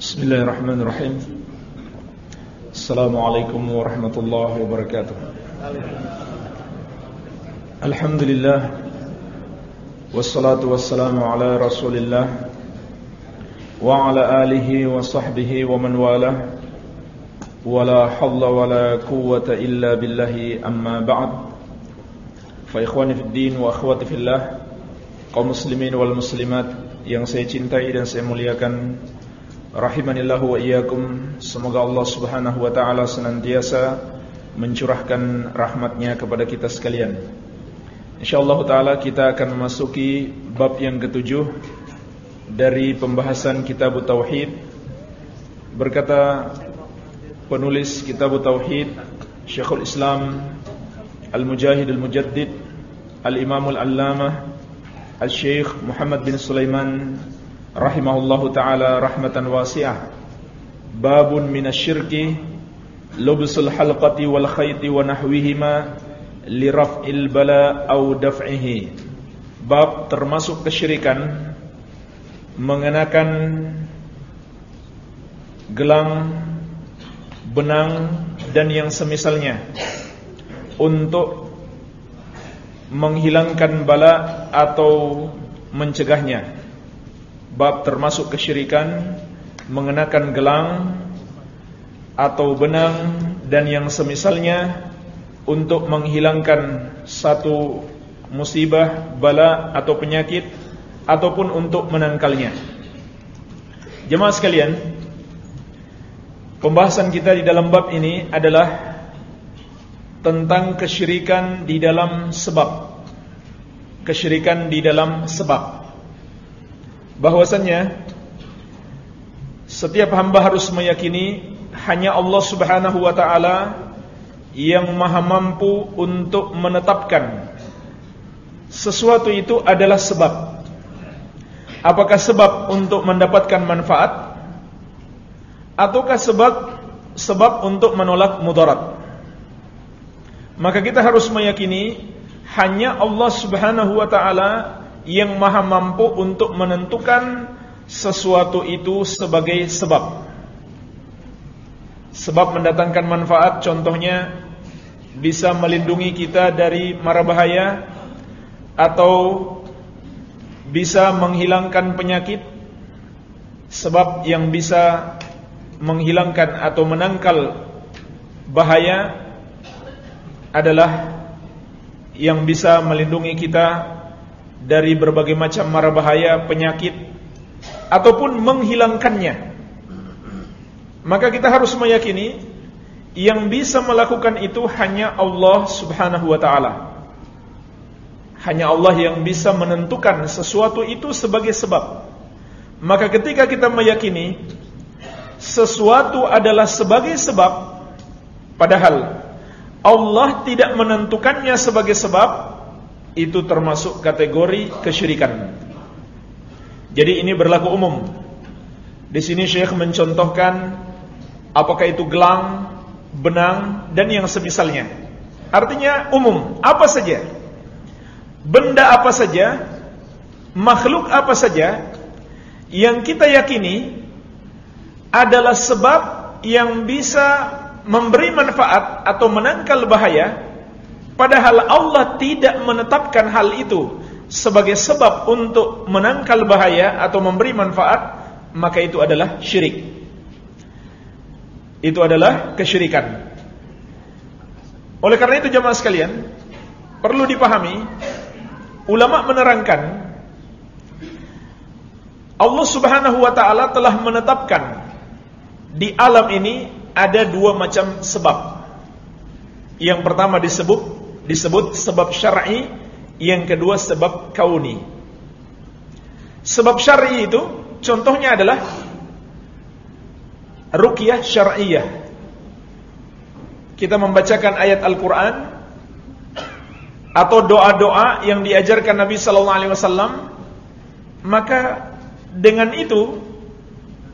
بسم الله الرحمن الرحيم السلام عليكم ورحمة الله وبركاته الحمد لله والصلاة والسلام على رسول الله وعلى آله وصحبه ومن والاه ولا حظ ولا قوة إلا بالله أما بعد فإخواني في الدين وأخواتي في الله muslimin wal muslimat yang saya cintai dan saya muliakan. Rahimanillahu wa iyyakum. Semoga Allah Subhanahu wa taala senantiasa mencurahkan rahmatnya kepada kita sekalian. Insyaallah taala kita akan memasuki bab yang ketujuh dari pembahasan kitab tauhid. Berkata penulis kitab tauhid Syekhul Islam Al-Mujahid Al-Mujaddid Al-Imam Al-Allamah Al-Syekh Muhammad bin Sulaiman rahimahullahu taala rahmatan wasi'ah. Babun minasyirki lubsul halqati wal khayti wa nahwihima li raf'il bala au daf'ihi. Bab termasuk kesyirikan mengenakan gelang, benang dan yang semisalnya untuk menghilangkan bala atau mencegahnya. Bab termasuk kesyirikan mengenakan gelang atau benang dan yang semisalnya untuk menghilangkan satu musibah, bala atau penyakit ataupun untuk menangkalnya. Jemaah sekalian, pembahasan kita di dalam bab ini adalah tentang kesyirikan di dalam sebab kesyirikan di dalam sebab bahwasannya setiap hamba harus meyakini hanya Allah Subhanahu wa taala yang maha mampu untuk menetapkan sesuatu itu adalah sebab. Apakah sebab untuk mendapatkan manfaat? Ataukah sebab sebab untuk menolak mudarat? Maka kita harus meyakini hanya Allah Subhanahu wa taala yang maha mampu untuk menentukan sesuatu itu sebagai sebab. Sebab mendatangkan manfaat contohnya bisa melindungi kita dari mara bahaya atau bisa menghilangkan penyakit sebab yang bisa menghilangkan atau menangkal bahaya adalah yang bisa melindungi kita dari berbagai macam mara bahaya, penyakit ataupun menghilangkannya. Maka kita harus meyakini yang bisa melakukan itu hanya Allah Subhanahu wa taala. Hanya Allah yang bisa menentukan sesuatu itu sebagai sebab. Maka ketika kita meyakini sesuatu adalah sebagai sebab padahal Allah tidak menentukannya sebagai sebab itu termasuk kategori kesyirikan. Jadi ini berlaku umum. Di sini Syekh mencontohkan apakah itu gelang, benang dan yang semisalnya. Artinya umum, apa saja. Benda apa saja, makhluk apa saja yang kita yakini adalah sebab yang bisa memberi manfaat atau menangkal bahaya padahal Allah tidak menetapkan hal itu sebagai sebab untuk menangkal bahaya atau memberi manfaat maka itu adalah syirik itu adalah kesyirikan oleh karena itu jemaah sekalian perlu dipahami ulama menerangkan Allah Subhanahu wa taala telah menetapkan di alam ini ada dua macam sebab. Yang pertama disebut disebut sebab syar'i, yang kedua sebab kauni. Sebab syar'i itu contohnya adalah ruqyah syar'iyah. Kita membacakan ayat Al-Qur'an atau doa-doa yang diajarkan Nabi sallallahu alaihi wasallam maka dengan itu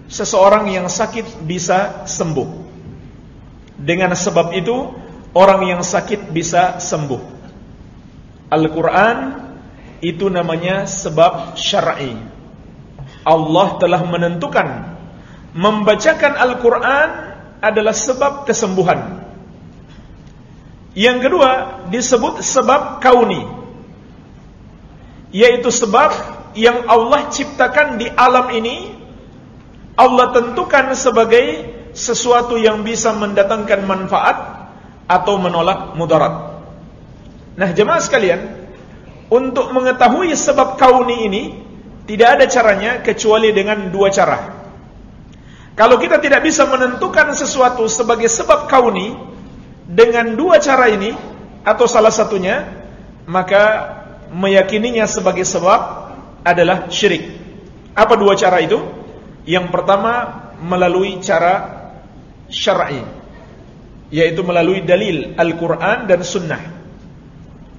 seseorang yang sakit bisa sembuh. Dengan sebab itu orang yang sakit bisa sembuh. Al-Quran itu namanya sebab syar'i. Allah telah menentukan Membacakan Al-Quran adalah sebab kesembuhan. Yang kedua disebut sebab kauni. Yaitu sebab yang Allah ciptakan di alam ini Allah tentukan sebagai sesuatu yang bisa mendatangkan manfaat atau menolak mudarat. Nah, jemaah sekalian, untuk mengetahui sebab kauni ini tidak ada caranya kecuali dengan dua cara. Kalau kita tidak bisa menentukan sesuatu sebagai sebab kauni dengan dua cara ini atau salah satunya, maka meyakininya sebagai sebab adalah syirik. Apa dua cara itu? Yang pertama melalui cara syar'i yaitu melalui dalil Al-Qur'an dan sunnah.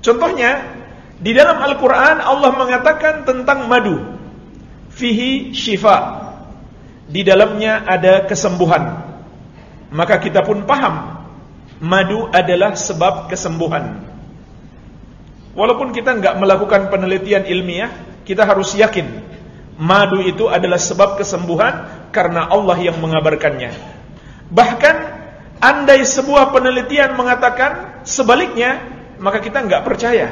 Contohnya di dalam Al-Qur'an Allah mengatakan tentang madu fihi syifa. Di dalamnya ada kesembuhan. Maka kita pun paham madu adalah sebab kesembuhan. Walaupun kita enggak melakukan penelitian ilmiah, kita harus yakin madu itu adalah sebab kesembuhan karena Allah yang mengabarkannya. Bahkan andai sebuah penelitian mengatakan sebaliknya, maka kita nggak percaya.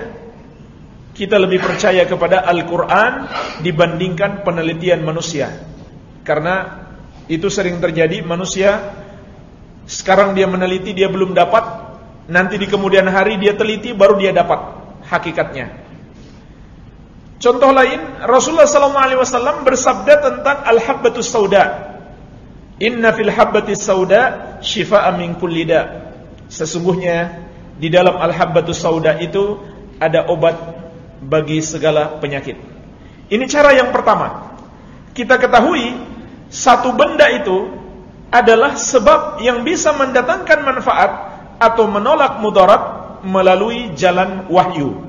Kita lebih percaya kepada Al-Quran dibandingkan penelitian manusia. Karena itu sering terjadi manusia sekarang dia meneliti dia belum dapat, nanti di kemudian hari dia teliti baru dia dapat hakikatnya. Contoh lain, Rasulullah SAW bersabda tentang al-habbatus sauda. Inna fil habbati sauda shifaan min kulli. Sesungguhnya di dalam al-habbatus sauda itu ada obat bagi segala penyakit. Ini cara yang pertama. Kita ketahui satu benda itu adalah sebab yang bisa mendatangkan manfaat atau menolak mudarat melalui jalan wahyu.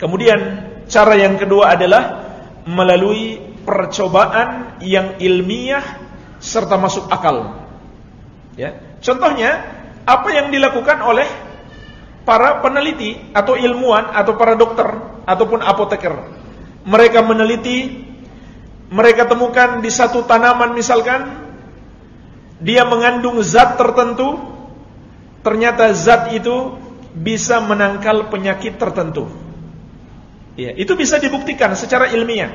Kemudian cara yang kedua adalah melalui percobaan yang ilmiah serta masuk akal. Ya. Contohnya apa yang dilakukan oleh para peneliti atau ilmuwan atau para dokter ataupun apoteker. Mereka meneliti, mereka temukan di satu tanaman misalkan dia mengandung zat tertentu, ternyata zat itu bisa menangkal penyakit tertentu. Ya, itu bisa dibuktikan secara ilmiah.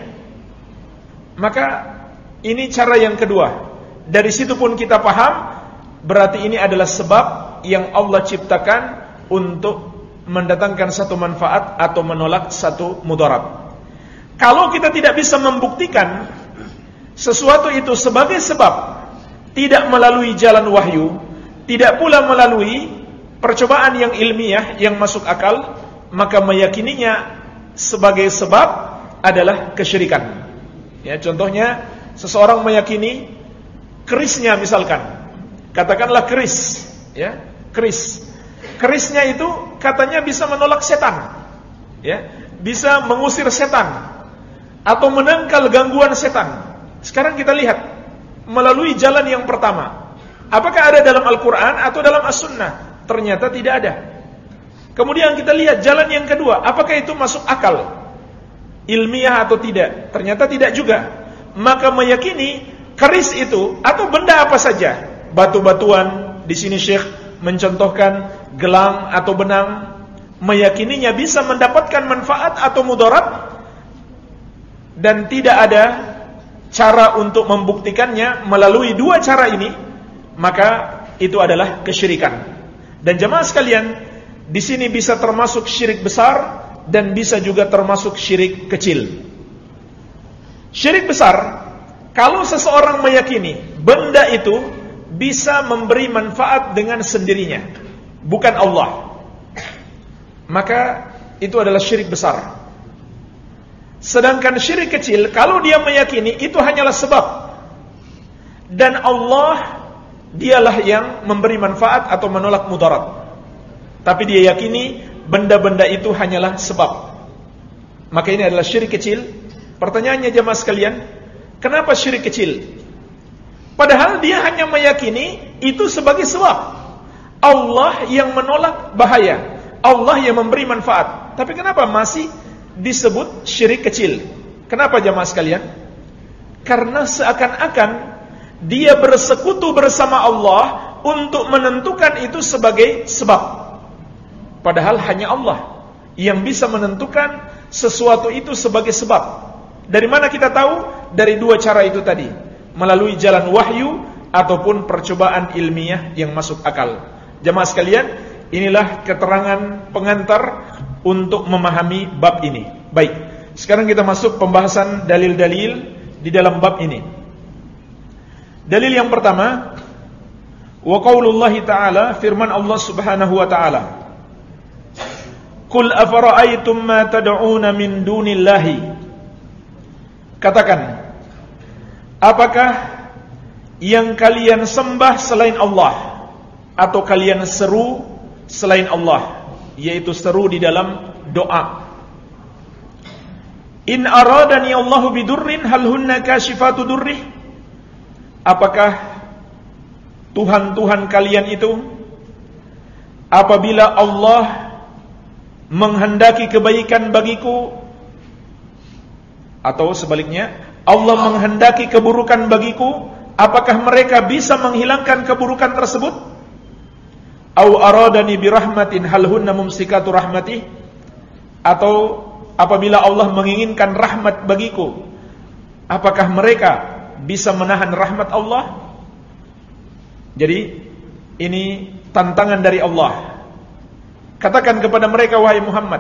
Maka ini cara yang kedua. Dari situ pun kita paham berarti ini adalah sebab yang Allah ciptakan untuk mendatangkan satu manfaat atau menolak satu mudarat. Kalau kita tidak bisa membuktikan sesuatu itu sebagai sebab tidak melalui jalan wahyu, tidak pula melalui percobaan yang ilmiah yang masuk akal, maka meyakininya sebagai sebab adalah kesyirikan. Ya, contohnya seseorang meyakini kerisnya misalkan. Katakanlah keris, ya, keris. Kerisnya itu katanya bisa menolak setan. Ya, bisa mengusir setan atau menangkal gangguan setan. Sekarang kita lihat melalui jalan yang pertama. Apakah ada dalam Al-Qur'an atau dalam As-Sunnah? Ternyata tidak ada. Kemudian kita lihat jalan yang kedua, apakah itu masuk akal? Ilmiah atau tidak? Ternyata tidak juga. Maka meyakini keris itu atau benda apa saja, batu-batuan, di sini Syekh mencontohkan gelang atau benang, meyakininya bisa mendapatkan manfaat atau mudarat dan tidak ada cara untuk membuktikannya melalui dua cara ini, maka itu adalah kesyirikan. Dan jemaah sekalian, di sini bisa termasuk syirik besar dan bisa juga termasuk syirik kecil. Syirik besar kalau seseorang meyakini benda itu bisa memberi manfaat dengan sendirinya, bukan Allah, maka itu adalah syirik besar. Sedangkan syirik kecil, kalau dia meyakini itu hanyalah sebab, dan Allah dialah yang memberi manfaat atau menolak mudarat. Tapi dia yakini benda-benda itu hanyalah sebab. Maka ini adalah syirik kecil. Pertanyaannya jemaah sekalian, Kenapa syirik kecil? Padahal dia hanya meyakini itu sebagai sebab. Allah yang menolak bahaya. Allah yang memberi manfaat. Tapi kenapa masih disebut syirik kecil? Kenapa jamaah sekalian? Karena seakan-akan dia bersekutu bersama Allah untuk menentukan itu sebagai sebab. Padahal hanya Allah yang bisa menentukan sesuatu itu sebagai sebab. Dari mana kita tahu? Dari dua cara itu tadi. Melalui jalan wahyu ataupun percobaan ilmiah yang masuk akal. Jemaah sekalian, inilah keterangan pengantar untuk memahami bab ini. Baik, sekarang kita masuk pembahasan dalil-dalil di dalam bab ini. Dalil yang pertama, wa ta'ala firman Allah Subhanahu wa ta'ala. Qul afara'aytum ma tad'una min dunillahi? Katakan, apakah yang kalian sembah selain Allah atau kalian seru selain Allah, yaitu seru di dalam doa? In aradani Allahu bidurrin hal hunna kashifatu durrih? Apakah Tuhan-Tuhan kalian itu apabila Allah menghendaki kebaikan bagiku atau sebaliknya Allah menghendaki keburukan bagiku apakah mereka bisa menghilangkan keburukan tersebut? Au aradani birahmatin hal hunna mumsikatu rahmatih? Atau apabila Allah menginginkan rahmat bagiku, apakah mereka bisa menahan rahmat Allah? Jadi ini tantangan dari Allah. Katakan kepada mereka wahai Muhammad,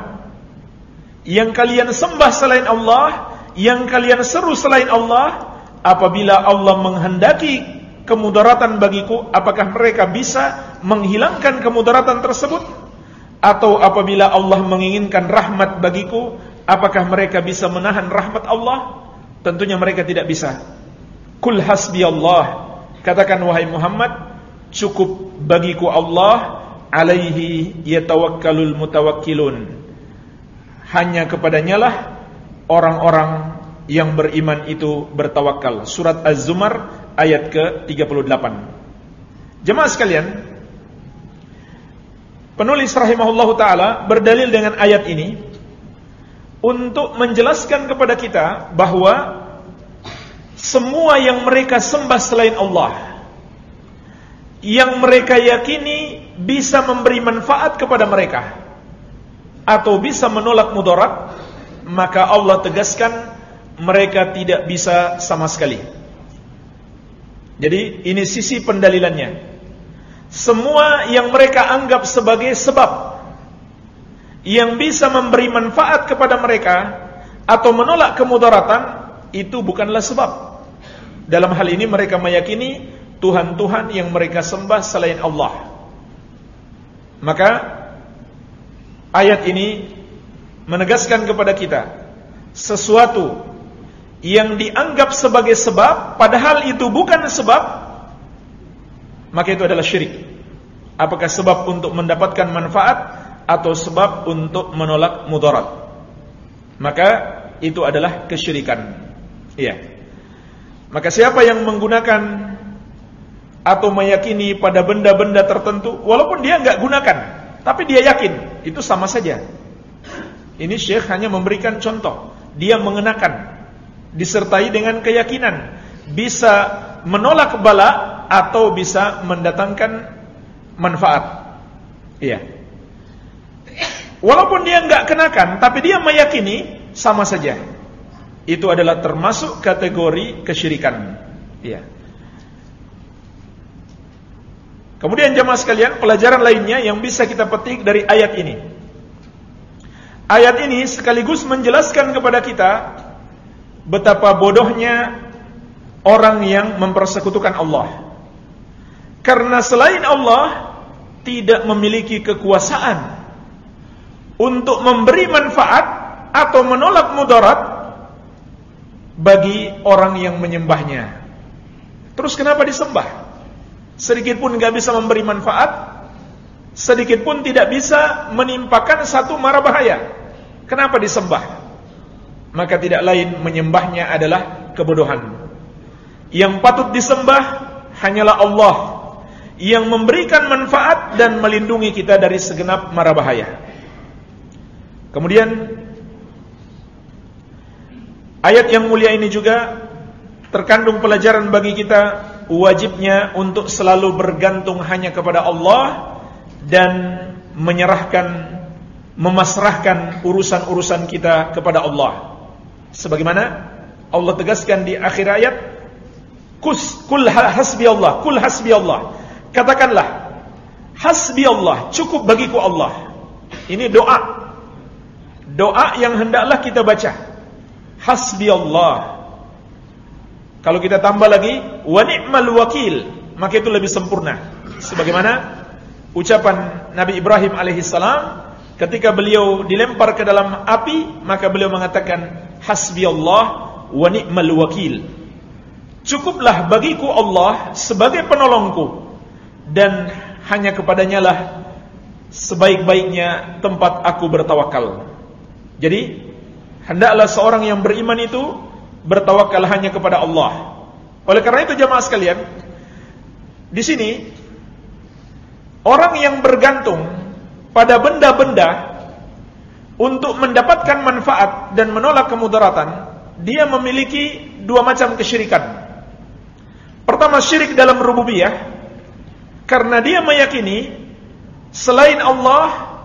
yang kalian sembah selain Allah, yang kalian seru selain Allah, apabila Allah menghendaki kemudaratan bagiku, apakah mereka bisa menghilangkan kemudaratan tersebut? Atau apabila Allah menginginkan rahmat bagiku, Apakah mereka bisa menahan rahmat Allah? Tentunya mereka tidak bisa. Kul hasbi Allah. Katakan wahai Muhammad, cukup bagiku Allah, alaihi yatawakkalul mutawakkilun. Hanya kepadanya lah orang-orang yang beriman itu bertawakal. Surat Az-Zumar ayat ke-38. Jemaah sekalian, penulis rahimahullahu taala berdalil dengan ayat ini untuk menjelaskan kepada kita bahwa semua yang mereka sembah selain Allah yang mereka yakini bisa memberi manfaat kepada mereka atau bisa menolak mudarat maka Allah tegaskan mereka tidak bisa sama sekali jadi ini sisi pendalilannya semua yang mereka anggap sebagai sebab yang bisa memberi manfaat kepada mereka atau menolak kemudaratan itu bukanlah sebab. Dalam hal ini mereka meyakini Tuhan-Tuhan yang mereka sembah selain Allah. Maka ayat ini menegaskan kepada kita sesuatu yang dianggap sebagai sebab padahal itu bukan sebab maka itu adalah syirik. Apakah sebab untuk mendapatkan manfaat atau sebab untuk menolak mudarat. Maka itu adalah kesyirikan. Iya. Maka siapa yang menggunakan atau meyakini pada benda-benda tertentu walaupun dia enggak gunakan, tapi dia yakin, itu sama saja. Ini Syekh hanya memberikan contoh. Dia mengenakan disertai dengan keyakinan bisa menolak bala atau bisa mendatangkan manfaat. Iya. Walaupun dia enggak kenakan, tapi dia meyakini sama saja. Itu adalah termasuk kategori kesyirikan. Ya. Kemudian jemaah sekalian, pelajaran lainnya yang bisa kita petik dari ayat ini. Ayat ini sekaligus menjelaskan kepada kita betapa bodohnya orang yang mempersekutukan Allah. Karena selain Allah tidak memiliki kekuasaan untuk memberi manfaat atau menolak mudarat bagi orang yang menyembahnya. Terus kenapa disembah? Sedikit pun nggak bisa memberi manfaat, sedikit pun tidak bisa menimpakan satu mara bahaya. Kenapa disembah? Maka tidak lain menyembahnya adalah kebodohan. Yang patut disembah hanyalah Allah yang memberikan manfaat dan melindungi kita dari segenap mara bahaya. Kemudian ayat yang mulia ini juga terkandung pelajaran bagi kita wajibnya untuk selalu bergantung hanya kepada Allah dan menyerahkan memasrahkan urusan-urusan kita kepada Allah. Sebagaimana Allah tegaskan di akhir ayat, "Kus kul hasbi Allah, kul hasbi Allah." Katakanlah, hasbi Allah, cukup bagiku Allah. Ini doa. Doa yang hendaklah kita baca. Hasbi Allah. Kalau kita tambah lagi, wa ni'mal wakil, maka itu lebih sempurna. Sebagaimana ucapan Nabi Ibrahim alaihissalam Ketika beliau dilempar ke dalam api, maka beliau mengatakan, Hasbi Allah wa ni'mal wakil. Cukuplah bagiku Allah sebagai penolongku dan hanya kepadanya lah sebaik-baiknya tempat aku bertawakal. Jadi, hendaklah seorang yang beriman itu bertawakal hanya kepada Allah. Oleh karena itu jemaah sekalian, di sini orang yang bergantung pada benda-benda untuk mendapatkan manfaat dan menolak kemudaratan, dia memiliki dua macam kesyirikan. Pertama syirik dalam rububiyah karena dia meyakini selain Allah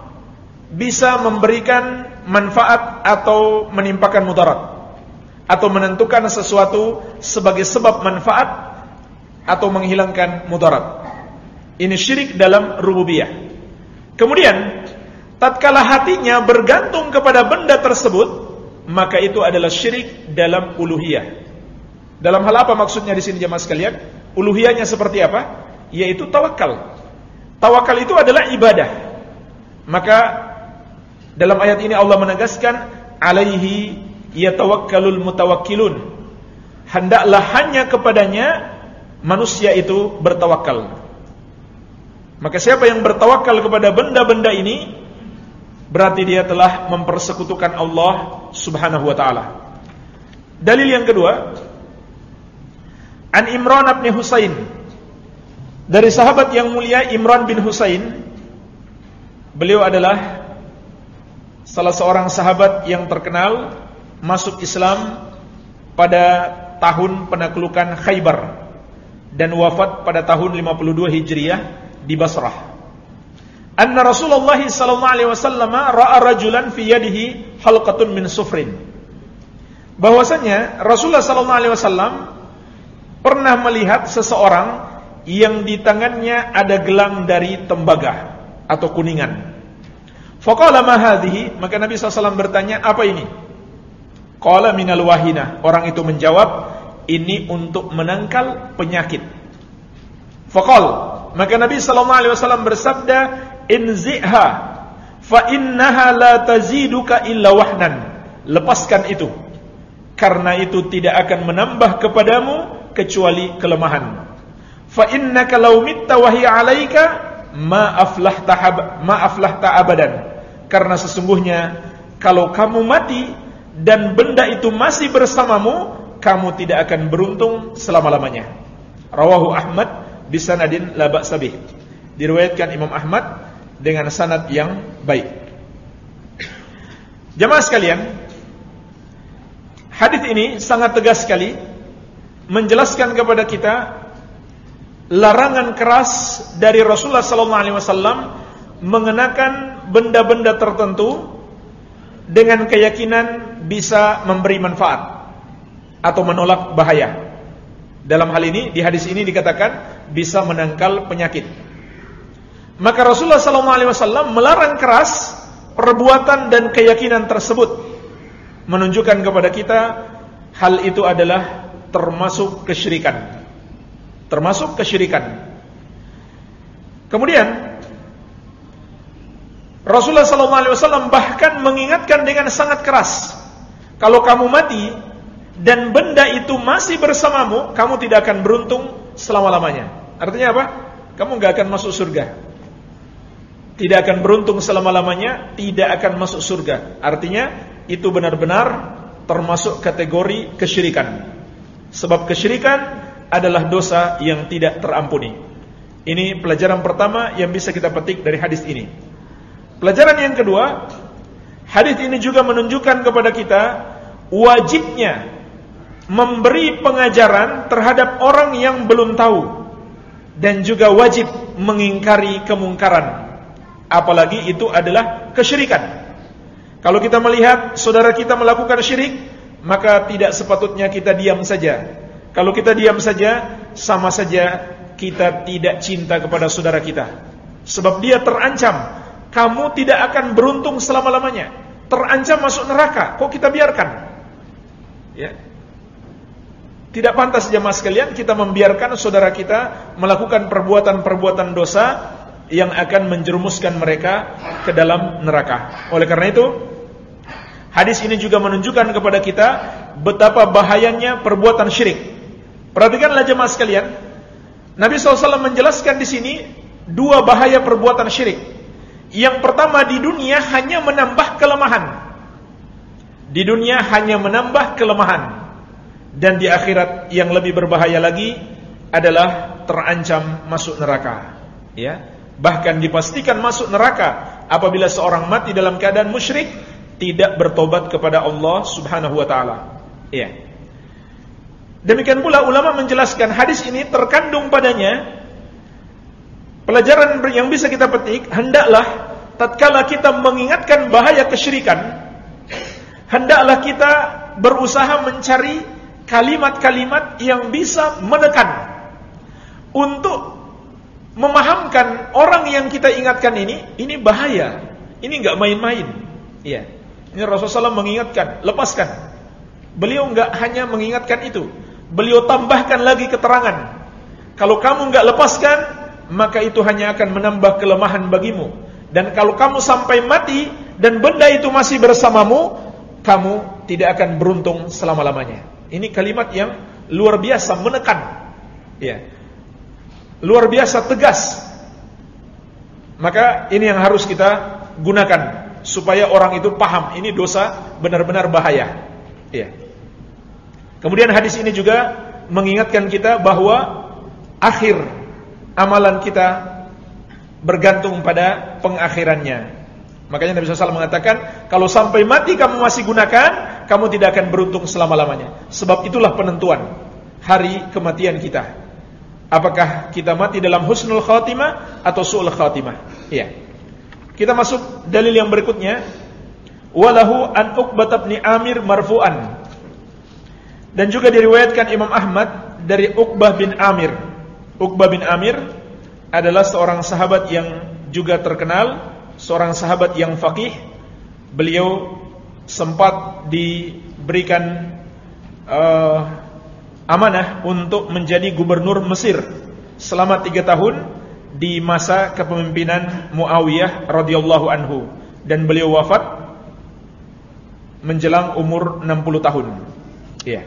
bisa memberikan manfaat atau menimpakan mudarat atau menentukan sesuatu sebagai sebab manfaat atau menghilangkan mudarat. Ini syirik dalam rububiyah. Kemudian tatkala hatinya bergantung kepada benda tersebut, maka itu adalah syirik dalam uluhiyah. Dalam hal apa maksudnya di sini jemaah sekalian? Uluhiyahnya seperti apa? Yaitu tawakal. Tawakal itu adalah ibadah. Maka dalam ayat ini Allah menegaskan alaihi yatawakkalul mutawakkilun. Hendaklah hanya kepadanya manusia itu bertawakal. Maka siapa yang bertawakal kepada benda-benda ini berarti dia telah mempersekutukan Allah Subhanahu wa taala. Dalil yang kedua, An Imran bin Husain dari sahabat yang mulia Imran bin Husain beliau adalah salah seorang sahabat yang terkenal masuk Islam pada tahun penaklukan Khaybar dan wafat pada tahun 52 Hijriah di Basrah. Anna Rasulullah sallallahu alaihi wasallam ra'a rajulan fi yadihi halqatun min sufrin. Bahwasanya Rasulullah sallallahu alaihi wasallam pernah melihat seseorang yang di tangannya ada gelang dari tembaga atau kuningan. Faqala ma hadhihi? Maka Nabi SAW bertanya, apa ini? Qala minal wahina. Orang itu menjawab, ini untuk menangkal penyakit. Faqal maka Nabi sallallahu alaihi wasallam bersabda, "Inziha fa innaha la taziduka illa wahnan." Lepaskan itu. Karena itu tidak akan menambah kepadamu kecuali kelemahan. Fa innaka law mitta wa hiya 'alaika ma aflahta ma aflahta abadan. Karena sesungguhnya kalau kamu mati dan benda itu masih bersamamu, kamu tidak akan beruntung selama-lamanya. Rawahu Ahmad bisanadin la ba'sabih. Diriwayatkan Imam Ahmad dengan sanad yang baik. Jemaah sekalian, hadis ini sangat tegas sekali menjelaskan kepada kita larangan keras dari Rasulullah sallallahu alaihi wasallam mengenakan benda-benda tertentu dengan keyakinan bisa memberi manfaat atau menolak bahaya. Dalam hal ini di hadis ini dikatakan bisa menangkal penyakit. Maka Rasulullah SAW melarang keras perbuatan dan keyakinan tersebut, menunjukkan kepada kita hal itu adalah termasuk kesyirikan. Termasuk kesyirikan. Kemudian Rasulullah SAW bahkan mengingatkan dengan sangat keras, kalau kamu mati dan benda itu masih bersamamu, kamu tidak akan beruntung selama-lamanya. Artinya apa? Kamu nggak akan masuk surga. Tidak akan beruntung selama-lamanya, tidak akan masuk surga. Artinya itu benar-benar termasuk kategori kesyirikan. Sebab kesyirikan adalah dosa yang tidak terampuni. Ini pelajaran pertama yang bisa kita petik dari hadis ini. Pelajaran yang kedua, hadis ini juga menunjukkan kepada kita wajibnya memberi pengajaran terhadap orang yang belum tahu dan juga wajib mengingkari kemungkaran. Apalagi itu adalah kesyirikan. Kalau kita melihat saudara kita melakukan syirik maka tidak sepatutnya kita diam saja. Kalau kita diam saja sama saja kita tidak cinta kepada saudara kita. Sebab dia terancam. Kamu tidak akan beruntung selama-lamanya. Terancam masuk neraka. Kok kita biarkan? Ya tidak pantas jemaah sekalian kita membiarkan saudara kita melakukan perbuatan-perbuatan dosa yang akan menjerumuskan mereka ke dalam neraka. Oleh karena itu, hadis ini juga menunjukkan kepada kita betapa bahayanya perbuatan syirik. Perhatikanlah jemaah sekalian, Nabi SAW menjelaskan di sini dua bahaya perbuatan syirik. Yang pertama di dunia hanya menambah kelemahan. Di dunia hanya menambah kelemahan dan di akhirat yang lebih berbahaya lagi adalah terancam masuk neraka. Ya. Bahkan dipastikan masuk neraka apabila seorang mati dalam keadaan musyrik tidak bertobat kepada Allah Subhanahu wa taala. Ya. Demikian pula ulama menjelaskan hadis ini terkandung padanya. Pelajaran yang bisa kita petik hendaklah tatkala kita mengingatkan bahaya kesyirikan hendaklah kita berusaha mencari kalimat-kalimat yang bisa menekan untuk memahamkan orang yang kita ingatkan ini, ini bahaya. Ini enggak main-main. Iya. Ini Rasulullah mengingatkan, lepaskan. Beliau enggak hanya mengingatkan itu, beliau tambahkan lagi keterangan. Kalau kamu enggak lepaskan, maka itu hanya akan menambah kelemahan bagimu. Dan kalau kamu sampai mati dan benda itu masih bersamamu, kamu tidak akan beruntung selama-lamanya. Ini kalimat yang luar biasa menekan. Ya. Luar biasa tegas. Maka ini yang harus kita gunakan supaya orang itu paham ini dosa benar-benar bahaya. Ya. Kemudian hadis ini juga mengingatkan kita bahwa akhir amalan kita bergantung pada pengakhirannya. Makanya Nabi SAW mengatakan, kalau sampai mati kamu masih gunakan, kamu tidak akan beruntung selama-lamanya. Sebab itulah penentuan hari kematian kita. Apakah kita mati dalam husnul khatimah atau su'ul khatimah? Iya. Kita masuk dalil yang berikutnya. Walahu an Uqbah bin Amir marfu'an. Dan juga diriwayatkan Imam Ahmad dari Uqbah bin Amir. Uqbah bin Amir adalah seorang sahabat yang juga terkenal seorang sahabat yang faqih beliau sempat diberikan uh, amanah untuk menjadi gubernur Mesir selama tiga tahun di masa kepemimpinan Muawiyah radhiyallahu anhu dan beliau wafat menjelang umur 60 tahun. Iya.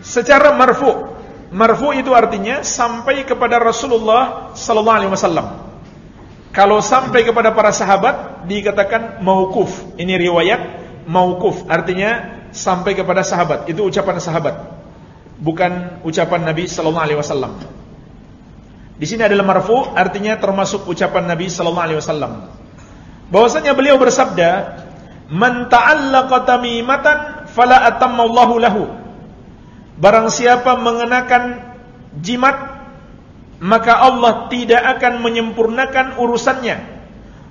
Secara marfu, marfu itu artinya sampai kepada Rasulullah sallallahu alaihi wasallam. Kalau sampai kepada para sahabat dikatakan maukuf. Ini riwayat maukuf, artinya sampai kepada sahabat. Itu ucapan sahabat. Bukan ucapan Nabi sallallahu alaihi wasallam. Di sini adalah marfu, artinya termasuk ucapan Nabi sallallahu alaihi wasallam. Bahwasanya beliau bersabda, "Man ta'allaqa tamimatan fala atammallahu lahu." Barang siapa mengenakan jimat maka Allah tidak akan menyempurnakan urusannya.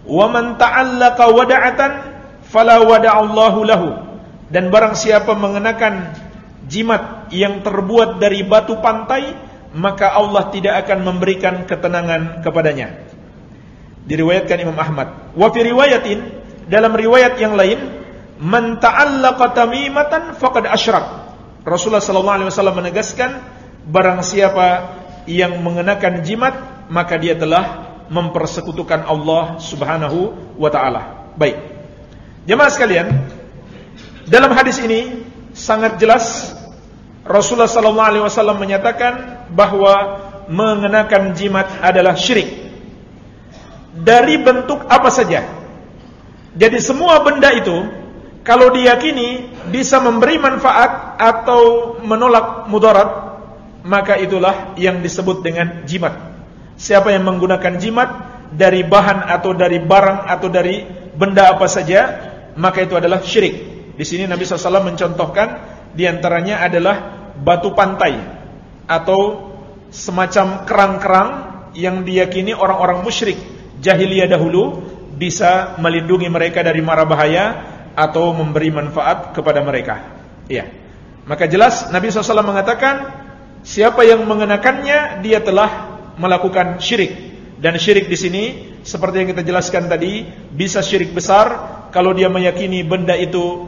Wa man ta'allaqa wada'atan fala wada'allahu lahu. Dan barang siapa mengenakan jimat yang terbuat dari batu pantai, maka Allah tidak akan memberikan ketenangan kepadanya. Diriwayatkan Imam Ahmad. Wa fi riwayatin dalam riwayat yang lain, man ta'allaqa tamimatan faqad asyrak. Rasulullah sallallahu alaihi wasallam menegaskan barang siapa yang mengenakan jimat maka dia telah mempersekutukan Allah Subhanahu wa taala. Baik. Jemaah sekalian, dalam hadis ini sangat jelas Rasulullah sallallahu alaihi wasallam menyatakan bahwa mengenakan jimat adalah syirik. Dari bentuk apa saja. Jadi semua benda itu kalau diyakini bisa memberi manfaat atau menolak mudarat maka itulah yang disebut dengan jimat. Siapa yang menggunakan jimat dari bahan atau dari barang atau dari benda apa saja, maka itu adalah syirik. Di sini Nabi SAW mencontohkan Di antaranya adalah batu pantai atau semacam kerang-kerang yang diyakini orang-orang musyrik jahiliyah dahulu bisa melindungi mereka dari mara bahaya atau memberi manfaat kepada mereka. Iya. Maka jelas Nabi SAW mengatakan siapa yang mengenakannya dia telah melakukan syirik dan syirik di sini seperti yang kita jelaskan tadi bisa syirik besar kalau dia meyakini benda itu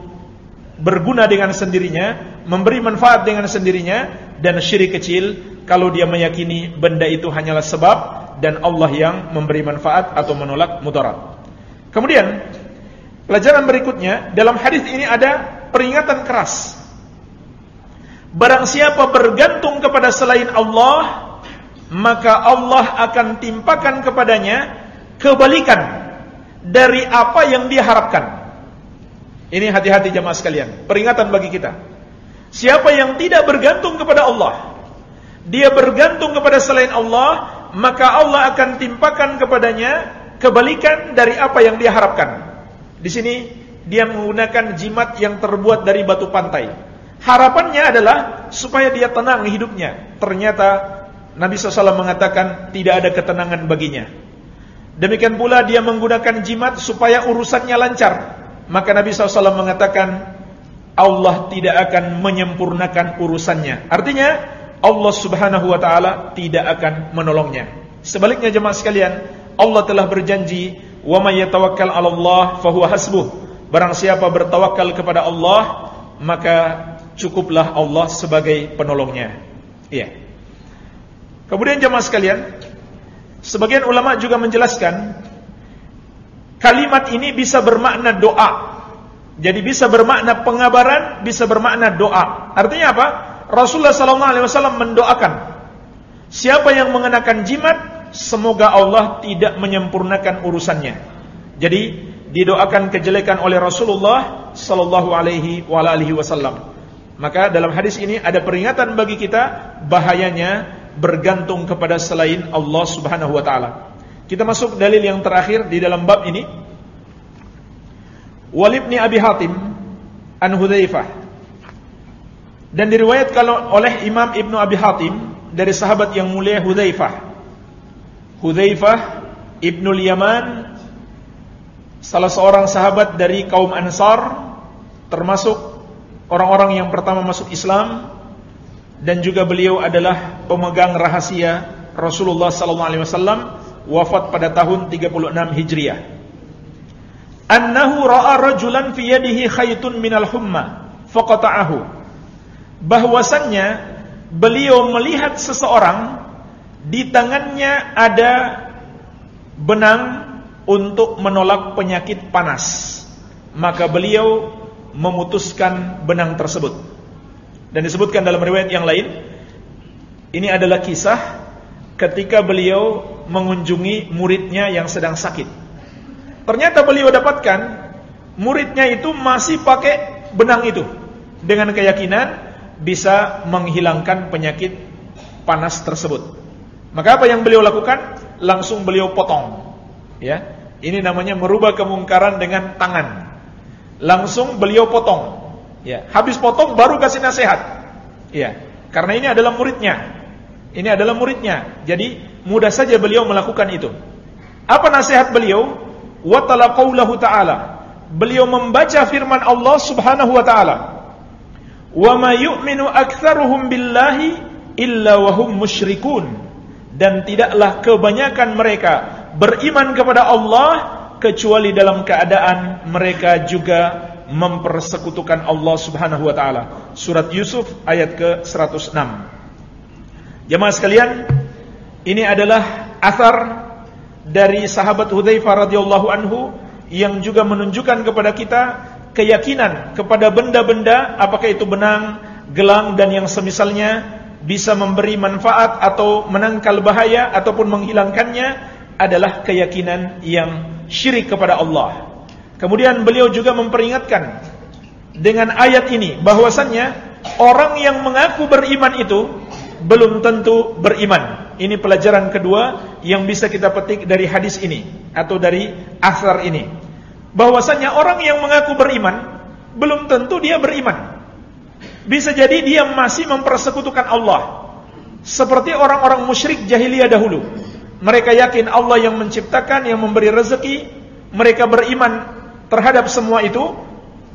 berguna dengan sendirinya, memberi manfaat dengan sendirinya dan syirik kecil kalau dia meyakini benda itu hanyalah sebab dan Allah yang memberi manfaat atau menolak mudarat. Kemudian pelajaran berikutnya dalam hadis ini ada peringatan keras. Barang siapa bergantung kepada selain Allah maka Allah akan timpakan kepadanya kebalikan dari apa yang dia harapkan. Ini hati-hati jemaah sekalian, peringatan bagi kita. Siapa yang tidak bergantung kepada Allah, dia bergantung kepada selain Allah, maka Allah akan timpakan kepadanya kebalikan dari apa yang dia harapkan. Di sini dia menggunakan jimat yang terbuat dari batu pantai. Harapannya adalah supaya dia tenang hidupnya. Ternyata Nabi SAW mengatakan tidak ada ketenangan baginya. Demikian pula dia menggunakan jimat supaya urusannya lancar. Maka Nabi SAW mengatakan Allah tidak akan menyempurnakan urusannya. Artinya Allah Subhanahu wa taala tidak akan menolongnya. Sebaliknya jemaah sekalian, Allah telah berjanji, "Wa may Allah fahuwa hasbuh." Barang siapa bertawakal kepada Allah, maka cukuplah Allah sebagai penolongnya. Iya. Kemudian jemaah sekalian, sebagian ulama juga menjelaskan kalimat ini bisa bermakna doa. Jadi bisa bermakna pengabaran, bisa bermakna doa. Artinya apa? Rasulullah SAW mendoakan siapa yang mengenakan jimat, semoga Allah tidak menyempurnakan urusannya. Jadi didoakan kejelekan oleh Rasulullah sallallahu alaihi wasallam. Maka dalam hadis ini ada peringatan bagi kita bahayanya bergantung kepada selain Allah Subhanahu wa taala. Kita masuk dalil yang terakhir di dalam bab ini. Walibni Abi Hatim an Hudzaifah. Dan diriwayatkan oleh Imam Ibnu Abi Hatim dari sahabat yang mulia Hudzaifah. Hudzaifah Ibnu Yaman salah seorang sahabat dari kaum Ansar termasuk orang-orang yang pertama masuk Islam dan juga beliau adalah pemegang rahasia Rasulullah sallallahu alaihi wasallam wafat pada tahun 36 Hijriah. Annahu ra'a rajulan fi yadihi khaytun minal humma faqata'ahu. Bahwasannya beliau melihat seseorang di tangannya ada benang untuk menolak penyakit panas. Maka beliau memutuskan benang tersebut. Dan disebutkan dalam riwayat yang lain Ini adalah kisah Ketika beliau mengunjungi muridnya yang sedang sakit. Ternyata beliau dapatkan Muridnya itu masih pakai benang itu. Dengan keyakinan Bisa menghilangkan penyakit panas tersebut. Maka apa yang beliau lakukan? Langsung beliau potong. Ya, Ini namanya merubah kemungkaran dengan tangan Langsung beliau potong Ya, habis potong baru kasih nasihat. Ya, karena ini adalah muridnya. Ini adalah muridnya. Jadi mudah saja beliau melakukan itu. Apa nasihat beliau? Wa talaqaulahu ta'ala. Beliau membaca firman Allah Subhanahu wa taala. Wa ma yu'minu aktsaruhum billahi illa wa hum musyrikun. Dan tidaklah kebanyakan mereka beriman kepada Allah kecuali dalam keadaan mereka juga mempersekutukan Allah Subhanahu wa taala. Surat Yusuf ayat ke-106. Jemaah sekalian, ini adalah asar dari sahabat Hudzaifah radhiyallahu anhu yang juga menunjukkan kepada kita keyakinan kepada benda-benda apakah itu benang, gelang dan yang semisalnya bisa memberi manfaat atau menangkal bahaya ataupun menghilangkannya adalah keyakinan yang syirik kepada Allah. Kemudian beliau juga memperingatkan dengan ayat ini bahwasannya orang yang mengaku beriman itu belum tentu beriman. Ini pelajaran kedua yang bisa kita petik dari hadis ini atau dari asar ini. Bahwasannya orang yang mengaku beriman belum tentu dia beriman. Bisa jadi dia masih mempersekutukan Allah. Seperti orang-orang musyrik jahiliyah dahulu. Mereka yakin Allah yang menciptakan, yang memberi rezeki. Mereka beriman terhadap semua itu.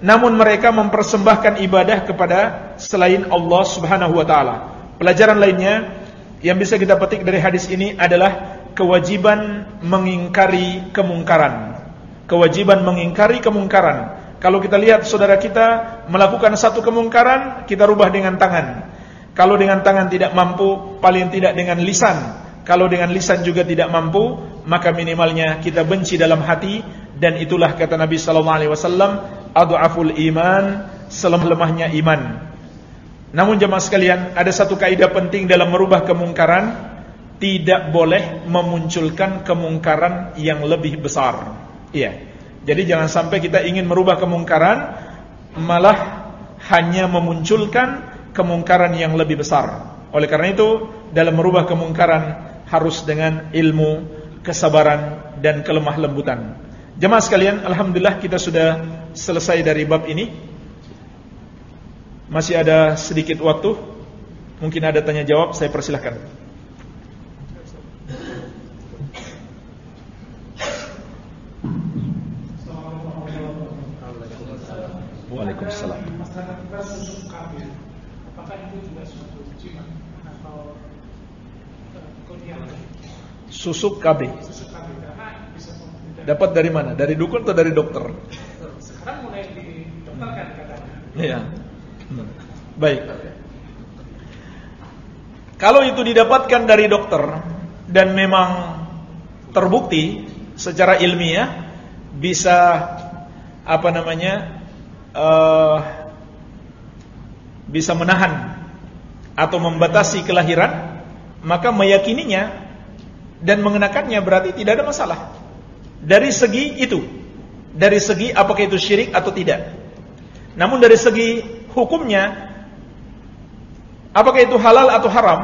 Namun mereka mempersembahkan ibadah kepada selain Allah subhanahu wa ta'ala. Pelajaran lainnya yang bisa kita petik dari hadis ini adalah kewajiban mengingkari kemungkaran. Kewajiban mengingkari kemungkaran. Kalau kita lihat saudara kita melakukan satu kemungkaran, kita rubah dengan tangan. Kalau dengan tangan tidak mampu, paling tidak dengan lisan. Kalau dengan lisan juga tidak mampu, maka minimalnya kita benci dalam hati dan itulah kata Nabi sallallahu alaihi wasallam, adhaful iman, selemah-lemahnya iman. Namun jemaah sekalian, ada satu kaidah penting dalam merubah kemungkaran, tidak boleh memunculkan kemungkaran yang lebih besar. Iya. Jadi jangan sampai kita ingin merubah kemungkaran malah hanya memunculkan kemungkaran yang lebih besar. Oleh karena itu, dalam merubah kemungkaran harus dengan ilmu, kesabaran dan kelemah lembutan. Jemaah sekalian, alhamdulillah kita sudah selesai dari bab ini. Masih ada sedikit waktu. Mungkin ada tanya jawab, saya persilahkan. Susuk KB. Dapat dari mana? Dari dukun atau dari dokter? Sekarang mulai didokterkan katanya. Iya. Hmm. Baik. Kalau itu didapatkan dari dokter dan memang terbukti secara ilmiah bisa apa namanya uh, bisa menahan atau membatasi kelahiran, maka meyakininya dan mengenakannya berarti tidak ada masalah. Dari segi itu, dari segi apakah itu syirik atau tidak. Namun dari segi hukumnya, apakah itu halal atau haram,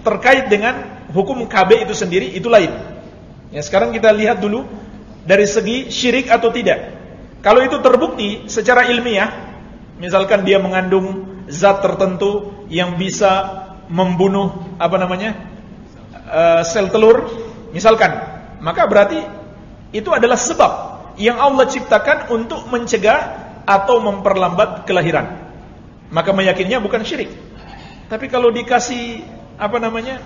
terkait dengan hukum KB itu sendiri itu lain. Ya, sekarang kita lihat dulu dari segi syirik atau tidak. Kalau itu terbukti secara ilmiah, misalkan dia mengandung zat tertentu yang bisa membunuh apa namanya uh, sel telur, misalkan, maka berarti itu adalah sebab yang Allah ciptakan untuk mencegah atau memperlambat kelahiran. Maka meyakinnya bukan syirik. Tapi kalau dikasih apa namanya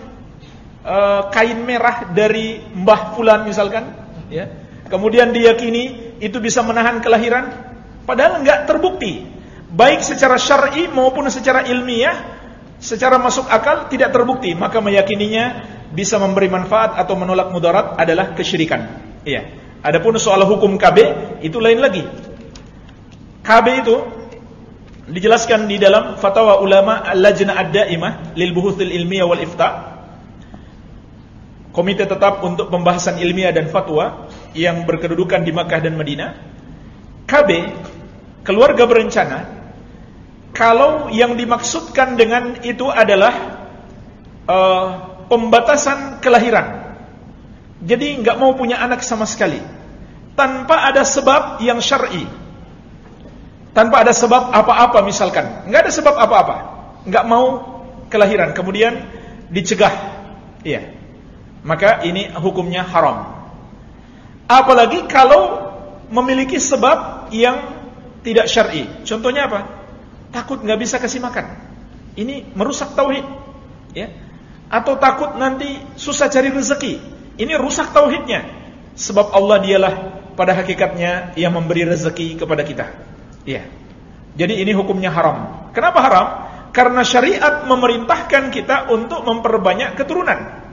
uh, kain merah dari Mbah Fulan misalkan, ya, kemudian diyakini itu bisa menahan kelahiran padahal enggak terbukti baik secara syar'i maupun secara ilmiah secara masuk akal tidak terbukti maka meyakininya bisa memberi manfaat atau menolak mudarat adalah kesyirikan. Iya. Adapun soal hukum KB itu lain lagi. KB itu dijelaskan di dalam fatwa ulama al-lajnah ad-daimah lil buhuthil ilmiah wal ifta komite tetap untuk pembahasan ilmiah dan fatwa yang berkedudukan di Makkah dan Madinah, KB keluarga berencana kalau yang dimaksudkan dengan itu adalah uh, pembatasan kelahiran. Jadi nggak mau punya anak sama sekali tanpa ada sebab yang syar'i. Tanpa ada sebab apa-apa misalkan, nggak ada sebab apa-apa, nggak mau kelahiran, kemudian dicegah, iya maka ini hukumnya haram. Apalagi kalau memiliki sebab yang tidak syar'i. Contohnya apa? Takut nggak bisa kasih makan. Ini merusak tauhid, ya. Atau takut nanti susah cari rezeki. Ini rusak tauhidnya. Sebab Allah dialah pada hakikatnya yang memberi rezeki kepada kita. Ya. Jadi ini hukumnya haram. Kenapa haram? Karena syariat memerintahkan kita untuk memperbanyak keturunan.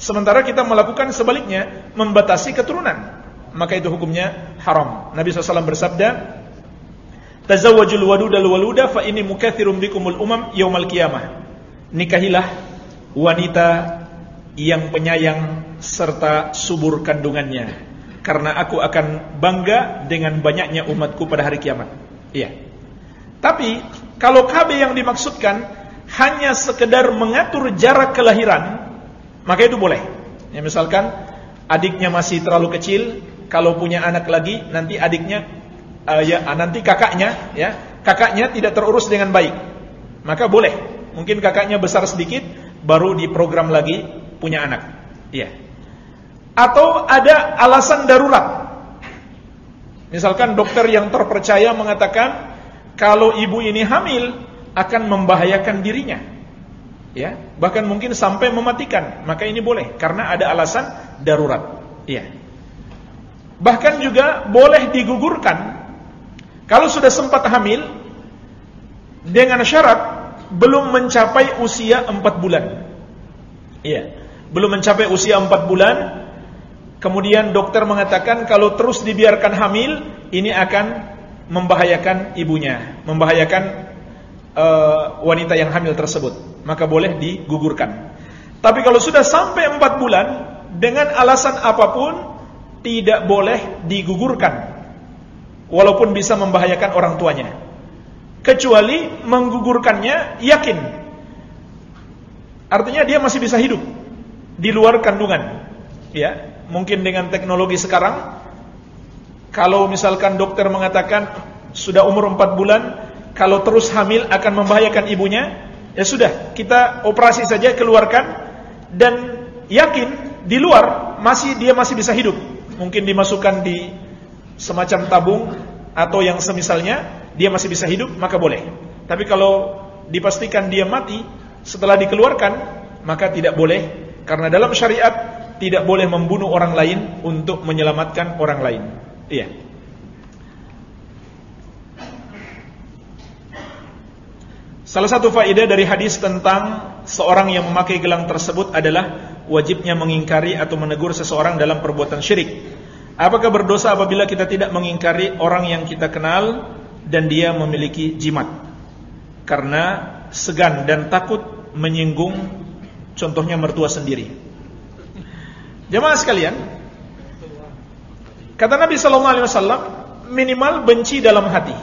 Sementara kita melakukan sebaliknya, membatasi keturunan. Maka itu hukumnya haram. Nabi SAW bersabda, Tazawwajul wadudal waluda fa ini mukathirum bikumul umam yaumal qiyamah. Nikahilah wanita yang penyayang serta subur kandungannya. Karena aku akan bangga dengan banyaknya umatku pada hari kiamat. Iya. Tapi kalau KB yang dimaksudkan hanya sekedar mengatur jarak kelahiran, maka itu boleh. Ya misalkan adiknya masih terlalu kecil, kalau punya anak lagi nanti adiknya uh, ya nanti kakaknya ya, kakaknya tidak terurus dengan baik. maka boleh. Mungkin kakaknya besar sedikit, baru diprogram lagi punya anak. Iya. Atau ada alasan darurat. Misalkan dokter yang terpercaya mengatakan kalau ibu ini hamil akan membahayakan dirinya. Ya, bahkan mungkin sampai mematikan. Maka ini boleh karena ada alasan darurat. Iya. Bahkan juga boleh digugurkan kalau sudah sempat hamil dengan syarat belum mencapai usia 4 bulan. Iya. Belum mencapai usia 4 bulan Kemudian dokter mengatakan kalau terus dibiarkan hamil ini akan membahayakan ibunya, membahayakan uh, wanita yang hamil tersebut. Maka boleh digugurkan. Tapi kalau sudah sampai 4 bulan dengan alasan apa pun tidak boleh digugurkan. Walaupun bisa membahayakan orang tuanya. Kecuali menggugurkannya yakin. Artinya dia masih bisa hidup di luar kandungan. Ya, mungkin dengan teknologi sekarang kalau misalkan dokter mengatakan sudah umur 4 bulan kalau terus hamil akan membahayakan ibunya ya sudah kita operasi saja keluarkan dan yakin di luar masih dia masih bisa hidup mungkin dimasukkan di semacam tabung atau yang semisalnya dia masih bisa hidup maka boleh tapi kalau dipastikan dia mati setelah dikeluarkan maka tidak boleh karena dalam syariat tidak boleh membunuh orang lain untuk menyelamatkan orang lain. Iya. Salah satu faedah dari hadis tentang seorang yang memakai gelang tersebut adalah wajibnya mengingkari atau menegur seseorang dalam perbuatan syirik. Apakah berdosa apabila kita tidak mengingkari orang yang kita kenal dan dia memiliki jimat? Karena segan dan takut menyinggung contohnya mertua sendiri. Jemaah sekalian, kata Nabi sallallahu alaihi wasallam, minimal benci dalam hati.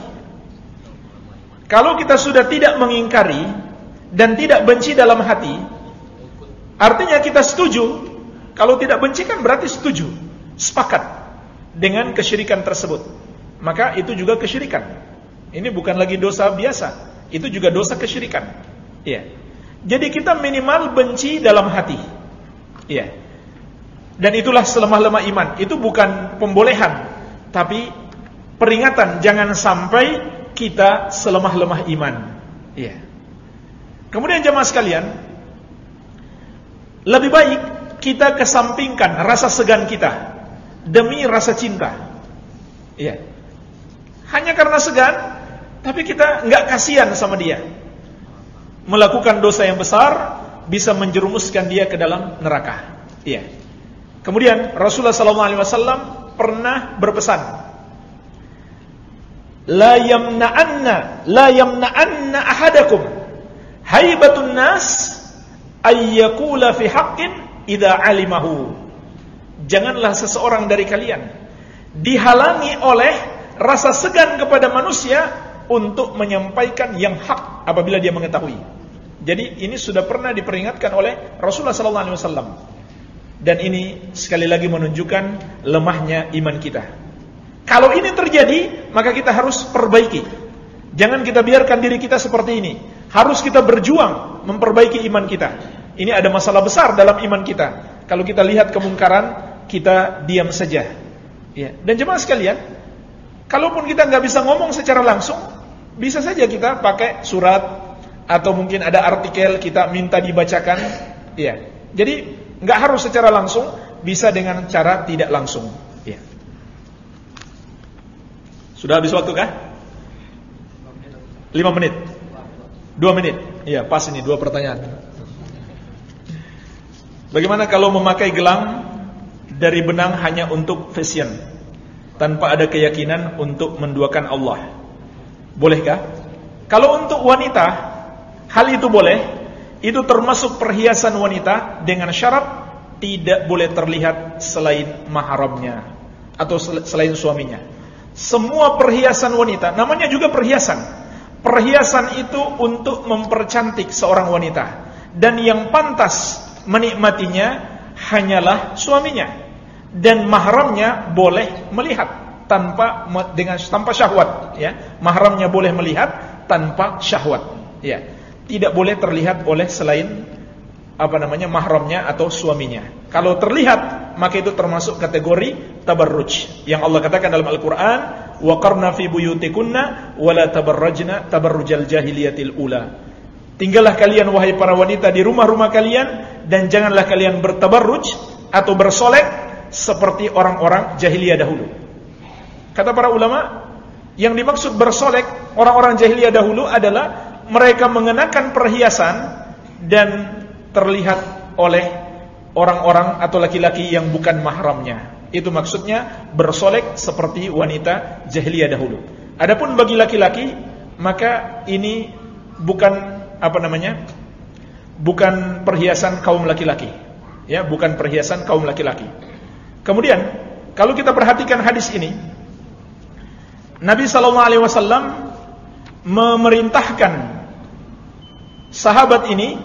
Kalau kita sudah tidak mengingkari dan tidak benci dalam hati, artinya kita setuju. Kalau tidak benci kan berarti setuju, sepakat dengan kesyirikan tersebut. Maka itu juga kesyirikan. Ini bukan lagi dosa biasa, itu juga dosa kesyirikan. Iya. Jadi kita minimal benci dalam hati. Iya. Dan itulah selemah-lemah iman. Itu bukan pembolehan, tapi peringatan jangan sampai kita selemah-lemah iman. Iya. Kemudian jemaah sekalian, lebih baik kita kesampingkan rasa segan kita demi rasa cinta. Iya. Hanya karena segan, tapi kita nggak kasihan sama dia. Melakukan dosa yang besar bisa menjerumuskan dia ke dalam neraka. Iya. Kemudian Rasulullah SAW pernah berpesan, la yamna'anna la yamna'anna ahadakum haibatun nas ayyakula fi haqqin idza alimahu. Janganlah seseorang dari kalian dihalangi oleh rasa segan kepada manusia untuk menyampaikan yang hak apabila dia mengetahui. Jadi ini sudah pernah diperingatkan oleh Rasulullah SAW. Dan ini sekali lagi menunjukkan lemahnya iman kita. Kalau ini terjadi, maka kita harus perbaiki. Jangan kita biarkan diri kita seperti ini. Harus kita berjuang memperbaiki iman kita. Ini ada masalah besar dalam iman kita. Kalau kita lihat kemungkaran, kita diam saja. Ya. Dan jemaah sekalian, kalaupun kita nggak bisa ngomong secara langsung, bisa saja kita pakai surat atau mungkin ada artikel kita minta dibacakan. Ya. Jadi nggak harus secara langsung, bisa dengan cara tidak langsung. Ya. Sudah habis waktu kah? 5 menit. 2 menit. Iya, pas ini dua pertanyaan. Bagaimana kalau memakai gelang dari benang hanya untuk fashion tanpa ada keyakinan untuk menduakan Allah? Bolehkah? Kalau untuk wanita, hal itu boleh itu termasuk perhiasan wanita dengan syarat tidak boleh terlihat selain mahramnya atau selain suaminya. Semua perhiasan wanita, namanya juga perhiasan. Perhiasan itu untuk mempercantik seorang wanita dan yang pantas menikmatinya hanyalah suaminya dan mahramnya boleh melihat tanpa dengan tanpa syahwat ya mahramnya boleh melihat tanpa syahwat ya tidak boleh terlihat oleh selain apa namanya mahramnya atau suaminya. Kalau terlihat maka itu termasuk kategori tabarruj yang Allah katakan dalam Al-Qur'an wa qarna fi buyutikunna wa la tabarrajna tabarrujal jahiliyatil ula. Tinggallah kalian wahai para wanita di rumah-rumah kalian dan janganlah kalian bertabarruj atau bersolek seperti orang-orang jahiliyah dahulu. Kata para ulama, yang dimaksud bersolek orang-orang jahiliyah dahulu adalah mereka mengenakan perhiasan dan terlihat oleh orang-orang atau laki-laki yang bukan mahramnya. Itu maksudnya bersolek seperti wanita jahiliyah dahulu. Adapun bagi laki-laki, maka ini bukan apa namanya? Bukan perhiasan kaum laki-laki. Ya, bukan perhiasan kaum laki-laki. Kemudian, kalau kita perhatikan hadis ini, Nabi sallallahu alaihi wasallam memerintahkan sahabat ini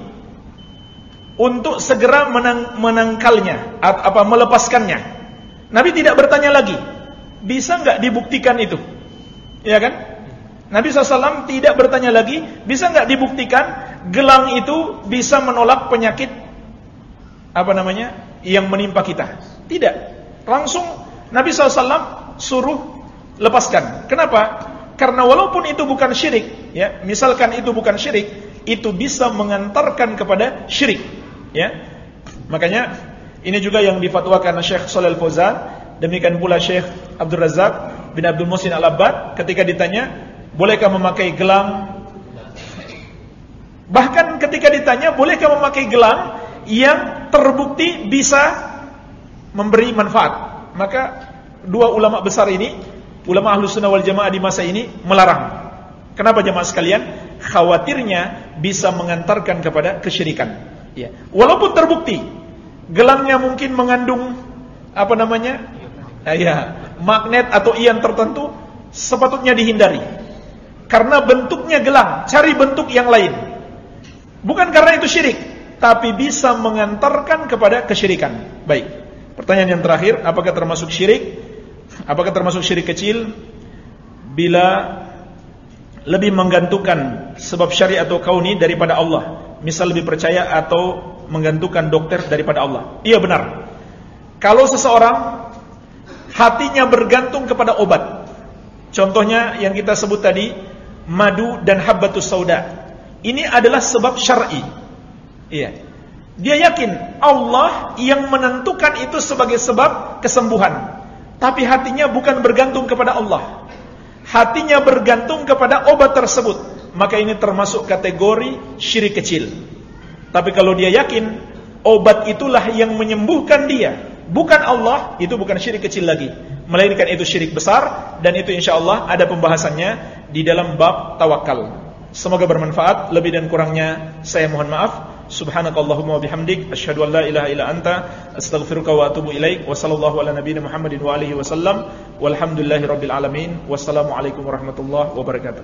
untuk segera menang, menangkalnya apa melepaskannya. Nabi tidak bertanya lagi, bisa nggak dibuktikan itu? Ya kan? Nabi SAW tidak bertanya lagi, bisa nggak dibuktikan gelang itu bisa menolak penyakit apa namanya yang menimpa kita? Tidak, langsung Nabi SAW suruh lepaskan. Kenapa? Karena walaupun itu bukan syirik, ya, misalkan itu bukan syirik, itu bisa mengantarkan kepada syirik, ya. Makanya ini juga yang difatwakan Syekh Shalal Fauzan, demikian pula Syekh Abdul Razak bin Abdul Musin Al-Abbad ketika ditanya, "Bolehkah memakai gelang?" Bahkan ketika ditanya, "Bolehkah memakai gelang yang terbukti bisa memberi manfaat?" Maka dua ulama besar ini ulama ahlu sunnah wal jamaah di masa ini melarang. Kenapa jamaah sekalian? Khawatirnya bisa mengantarkan kepada kesyirikan. Ya. Walaupun terbukti gelangnya mungkin mengandung apa namanya? Ya, magnet atau ion tertentu sepatutnya dihindari. Karena bentuknya gelang, cari bentuk yang lain. Bukan karena itu syirik, tapi bisa mengantarkan kepada kesyirikan. Baik. Pertanyaan yang terakhir, apakah termasuk syirik Apakah termasuk syirik kecil bila lebih menggantungkan sebab syari atau kauni daripada Allah? Misal lebih percaya atau menggantungkan dokter daripada Allah? Iya benar. Kalau seseorang hatinya bergantung kepada obat. Contohnya yang kita sebut tadi madu dan habbatus sauda. Ini adalah sebab syar'i. Iya. Dia yakin Allah yang menentukan itu sebagai sebab kesembuhan tapi hatinya bukan bergantung kepada Allah. Hatinya bergantung kepada obat tersebut, maka ini termasuk kategori syirik kecil. Tapi kalau dia yakin obat itulah yang menyembuhkan dia, bukan Allah, itu bukan syirik kecil lagi. Melainkan itu syirik besar dan itu insya Allah ada pembahasannya di dalam bab tawakal. Semoga bermanfaat. Lebih dan kurangnya saya mohon maaf. Subhanakallahumma bihamdik asyhadu an la ilaha illa anta astaghfiruka wa atubu ilaik wa sallallahu ala nabiyyina Muhammadin wa alihi wasallam walhamdulillahi rabbil alamin wassalamu alaikum warahmatullahi wabarakatuh